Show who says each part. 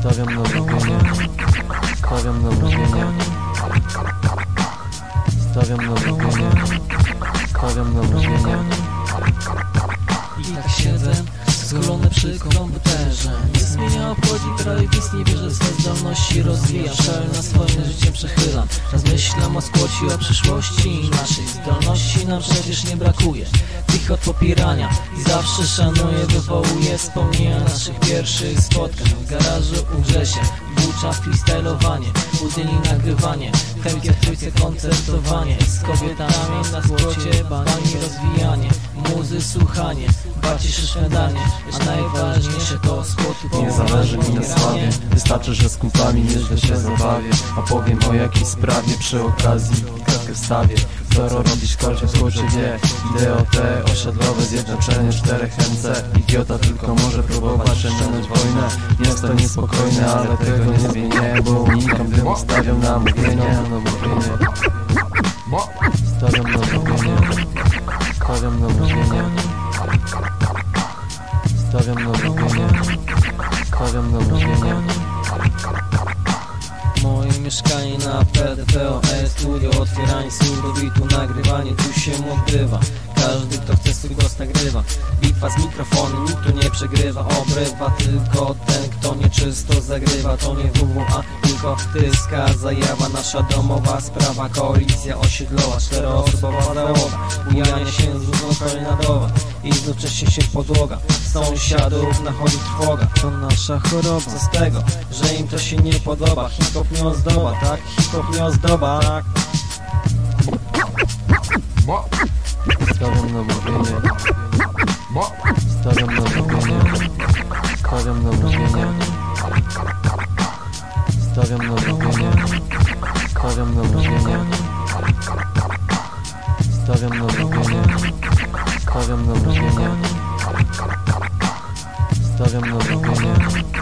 Speaker 1: Stawiam na mówienie Stawiam na mówienie Stawiam na mówienie Stawiam na mówienie
Speaker 2: I tak siedzę, skulony przy komputerze. Nie zmienia obchodzi projekt, nie wierzę w swe zdolności Rozwijam szal na swoim Rozmyślam o przyszłości naszych zdolności nam przecież nie brakuje. Tych od popierania i zawsze szanuję, wywołuję wspomnienia naszych pierwszych spotkań. W garażu u Grzesia, Bucza, freestylowanie, budyni nagrywanie Chemia w trójce koncertowanie. Z kobietami na skłocie, bani rozwijanie Muzy słuchanie, bardziej szeszmedanie A najważniejsze to spłotu
Speaker 1: Nie zależy mi na sławie. Wystarczy, że z kumplami nieźle się zabawię A powiem o jakiejś sprawie przy okazji kratkę wstawię. Co robić każdy w skłocie wie. DOT, osiadlowe zjednoczenie czterech MC Idiota tylko może próbować przemęczyć wojnę. Miasto niespokojne, ale tego nie zmienię Bo unikam dymu, stawiam na mówienie. Na mówienie. Stawiam na mówienie. Stawiam na mówienie Stawiam na mówienie Stawiam na mówienie
Speaker 2: Moje mieszkanie na PDPOE Studio, otwieranie surowitu, nagrywanie Tu się odbywa Każdy kto chce swój głos nagrywa. Bitwa z mikrofonem, nikt tu nie przegrywa. Obrywa tylko ten kto nieczysto zagrywa. To nie WWA, tylko tyska zajawa Nasza domowa sprawa, koalicja osiedlowa Czteroosobowa załoga. Bujanie się z nadowa I jednocześnie się podłoga. Sąsiadów nachodzi trwoga. To nasza choroba. Co z tego, że im to się nie podoba? Hip-hop nie ozdoba, tak? Hip-hop nie ozdoba, tak?
Speaker 1: Mówienie Stawiam na mówienie Stawiam na mówienie Stawiam na mówienie Stawiam na mówienie Stawiam na mówienie Stawiam na mówienie Stawiam na mówienie Stawiam na mówienie